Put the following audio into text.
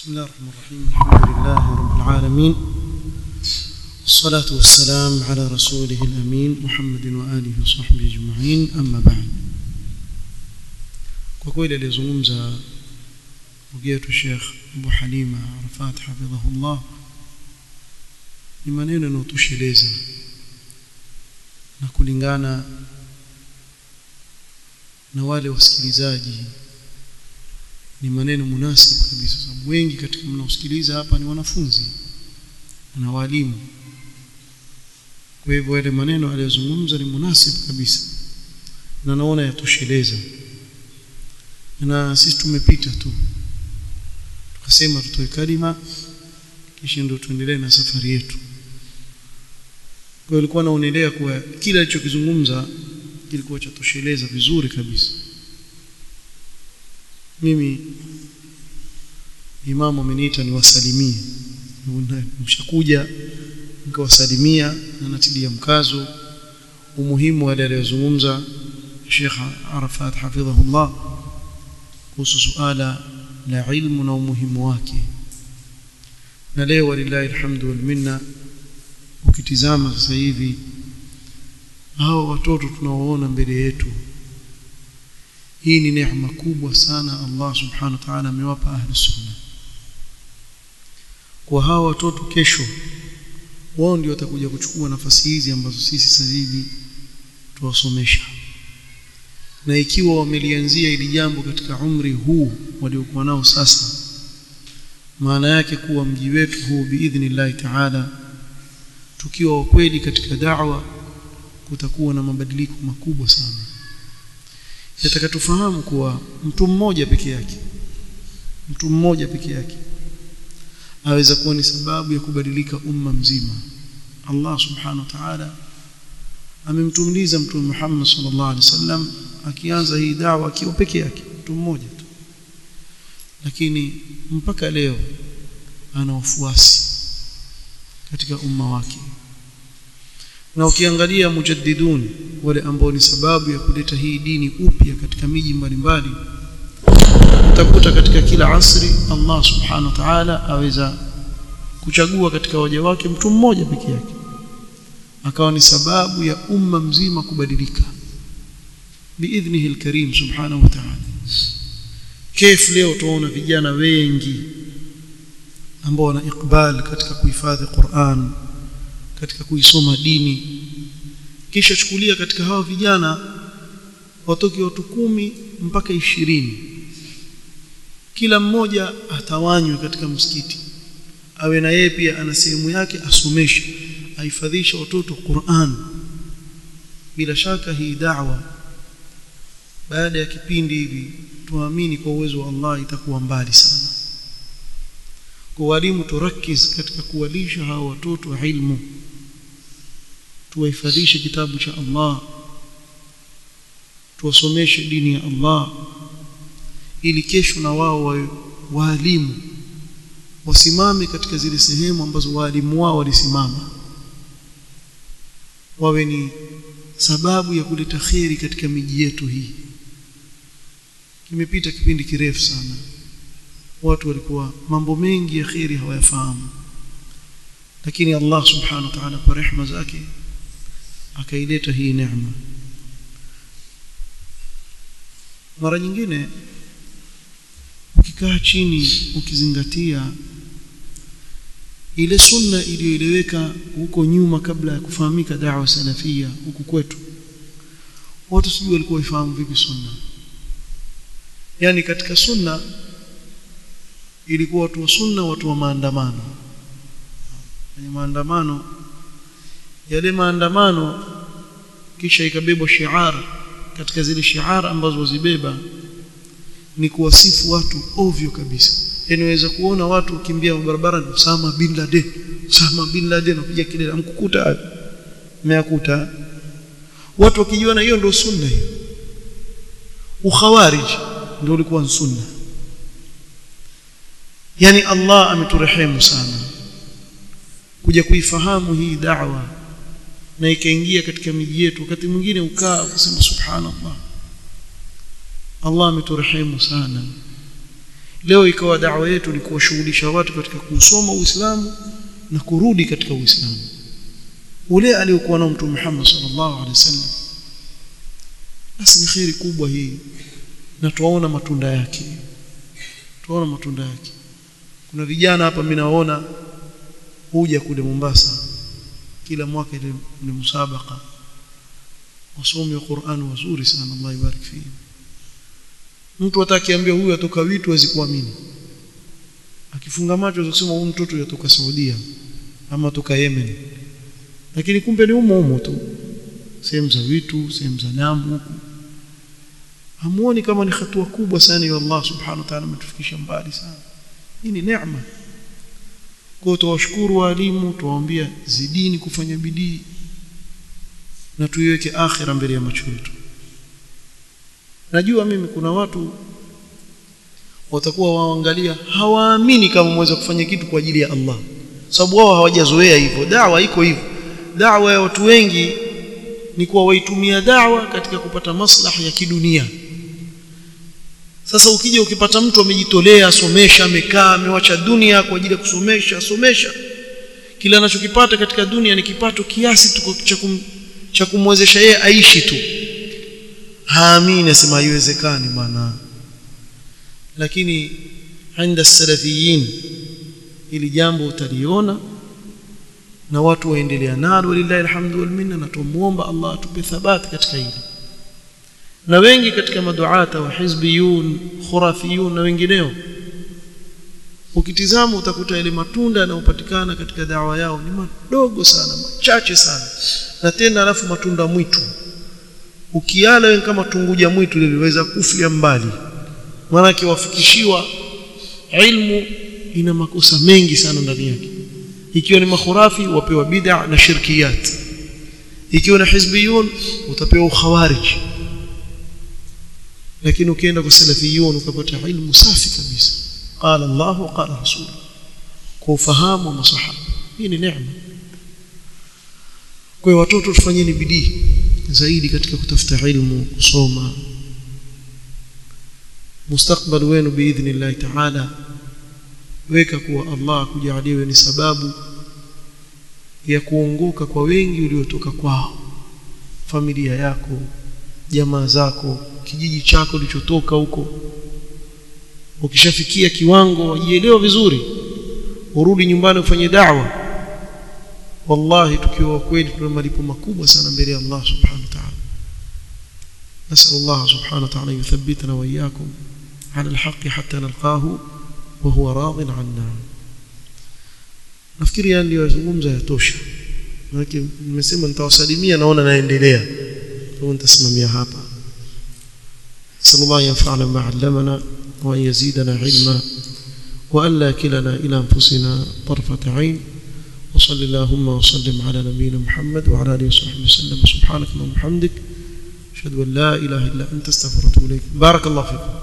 بسم الله الرحمن الرحيم الحمد لله رب العالمين والصلاة والسلام على رسوله الأمين محمد وآله وصحبه أجمعين أما بعد. وقيل لزومزة وقيت الشيخ أبو حليمة عرفات حفظه الله لمن أين نوتوشي ليزا نقول إن نوالي وسكريزاجي ni maneno munasibu kabisa. Sababu wengi katika mnaosikiliza hapa ni wanafunzi na walimu. Kwa hivyo yale maneno aliyozungumza ni munasibu kabisa. Na naona yatosheleza. Na sisi tumepita tu. Tukasema tutoe kalima kisha ndio tuendelee na safari yetu. Kwa hiyo ilikuwa naonelea kuwa kila alichokizungumza kilikuwa chatosheleza vizuri kabisa mimi imamu ameniita niwasalimie. Mshakuja nikawasalimia na natilia mkazo. Umuhimu wale aliyozungumza Sheikh Arafat hafidhahullah kuhusu suala la ilmu na umuhimu wake. Na leo walillahi alhamdu wal minna ukitizama sasa hivi hao watoto tunaoona mbele yetu hii ni neema kubwa sana Allah subhanahu wa ta'ala amewapa ahli sunna kwa hawa watoto kesho wao ndio watakuja kuchukua nafasi hizi ambazo sisi sasa hivi tuwasomesha. Na ikiwa wamelianzia ili jambo katika umri huu waliokuwa nao sasa maana yake kuwa mji wetu huu biidhnillahi ta'ala tukiwa wa kweli katika da'wa kutakuwa na mabadiliko makubwa sana yataka tufahamu kuwa mtu mmoja peke yake mtu mmoja peke yake aweza kuwa ni sababu ya kubadilika umma mzima. Allah subhanahu wa ta'ala amemtumiliza mtume Muhammad sallallahu alaihi wasallam akianza hii dawa akiwa peke yake mtu mmoja tu. Lakini mpaka leo ana wafuasi katika umma wake na ukiangalia mujaddidun wale ambao ni sababu ya kuleta hii dini upya katika miji mbalimbali utakuta katika kila asri Allah subhanahu wa ta'ala aweza kuchagua katika waja wake mtu mmoja peke yake. Akawa ni sababu ya umma mzima kubadilika. Biidhnihi alkarim subhanahu wa ta'ala. Kif leo tuona vijana wengi ambao wana ikbal katika kuhifadhi Qur'an katika kuisoma dini. Kisha chukulia katika hawa vijana watoke watu kumi mpaka ishirini. Kila mmoja atawanywe katika msikiti. Awe na yeye pia ana sehemu yake asomeshe ahifadhisha watoto Qur'an. Bila shaka hii da'wa baada ya kipindi hivi tuamini kwa uwezo wa Allah itakuwa mbali sana. Kwa walimu turakiz katika kuwalisha hawa watoto ilmu tuwahifadhishe kitabu cha Allah. Tuwasomeshe dini ya Allah. Ili kesho na wao wawe waalimu. Wasimame katika zile sehemu ambazo waalimu wao walisimama. Wawe ni sababu ya kuleta kheri katika miji yetu hii. Kimepita kipindi kirefu sana. Watu walikuwa mambo mengi ya kheri hawayafahamu. Lakini Allah subhanahu wa ta'ala kwa rehema zake akaileta hii neema. Mara nyingine ukikaa chini ukizingatia ile sunna iliyoeleweka huko nyuma kabla ya kufahamika da'wa salafia huku kwetu. Watu sijui walikuwa wafahamu vipi sunna. Yani katika sunna ilikuwa watu wa sunna watu wa maandamano. Kwenye maandamano yale maandamano kisha ikabebwa shiar katika zile shiar ambazo wazibeba ni kuwasifu watu ovyo kabisa. Inaweza waweza kuona watu ukimbia barabarani Osama bin Laden Osama bin Laden anapiga kelele amkukuta meakuta watu wakijiona hiyo ndio sunna hiyo. Ukhawarij ndio ulikuwa sunna. Yani Allah ameturehemu sana. Kuja kuifahamu hii da'wa na ikaingia katika miji yetu. Wakati mwingine ukaa ukasema subhanallah. Allah ameturehemu sana. Leo ikawa dawa yetu ni kuwashughulisha watu katika kusoma Uislamu na kurudi katika Uislamu. Ule aliyokuwa nao mtu Muhammad sallallahu alaihi wasallam. Basi ni khiri kubwa hii. Na tuwaona matunda yake. Tuwaona matunda yake. Kuna vijana hapa mimi naona huja kule Mombasa kila mwaka ile ni msabaka wasomi wa Qur'an wazuri sana Allah ibarik fihi. Mtu atakiambia huyu atoka witu azikuamini kuamini. Akifunga macho atasema huyu mtoto yatoka Saudia ama toka Yemen. Lakini kumbe ni umo umo tu. Sehemu za vitu sehemu za damu huku. Hamuoni kama ni hatua kubwa sana ya Allah subhanahu wa ta'ala ametufikisha mbali sana. Hii ni neema kwa tuwashukuru walimu tuwaambia zidini kufanya bidii na tuiweke akhira mbele ya macho yetu. Najua mimi kuna watu watakuwa waangalia hawaamini kama mweza kufanya kitu kwa ajili ya Allah. Sababu wao hawajazoea hivyo. Dawa iko hivyo. Dawa ya watu wengi ni kuwa waitumia dawa katika kupata maslahi ya kidunia sasa ukija ukipata mtu amejitolea asomesha amekaa amewacha dunia kwa ajili ya kusomesha asomesha kila anachokipata katika dunia ni kipato kiasi cha kumwezesha yeye aishi tu. Haamini asema haiwezekani bwana. Lakini inda salafiyin ili jambo utaliona na watu waendelea nalo lillahi alhamdu wal minna na tumuomba Allah atupe thabati katika hili na wengi katika maduata wa hizbiyun khurafiyun na wengineo ukitizama utakuta ile matunda yanayopatikana katika dawa yao ni madogo sana machache sana. Na tena alafu matunda mwitu. Ukiala wewe kama tunguja mwitu liliweza kufia mbali. Maana wafikishiwa ilmu ina makosa mengi sana ndani yake. Ikiwa ni makhurafi wapewa bid'a na shirkiyat. Ikiwa ni hizbiyun utapewa ukhawarij lakini ukienda kwa salafiyun ukapata ilmu safi kabisa. Qala Allah qala rasul kwa ufahamu wa masahaba. Hii ni neema. Kwa watoto tufanyeni bidii zaidi katika kutafuta ilmu kusoma. Mustakbal wenu biidhnillah ta'ala. Weka kuwa Allah kujaliwe ni sababu ya kuongoka kwa wengi uliotoka kwao. Familia yako jamaa zako kijiji chako ulichotoka huko ukishafikia kiwango wajielewa vizuri urudi nyumbani ufanye da'wa wallahi tukiwa kweli tuna malipo makubwa sana mbele ya Allah subhanahu wa ta'ala نسأل الله سبحانه وتعالى يثبتنا وإياكم على الحق حتى نلقاه وهو راض عنا nafikiri yani niliyozungumza yatosha maana nimesema nitawasalimia naona naendelea kwa nitasimamia hapa صلى الله ينفعنا ما علمنا وأن يزيدنا علما وأن لا كلنا إلى أنفسنا طرفة عين. وصل اللهم وسلم على نبينا محمد وعلى آله وصحبه وسلم. سبحانك اللهم وبحمدك. أشهد أن لا إله إلا أنت أستغفرك إليك. بارك الله فيكم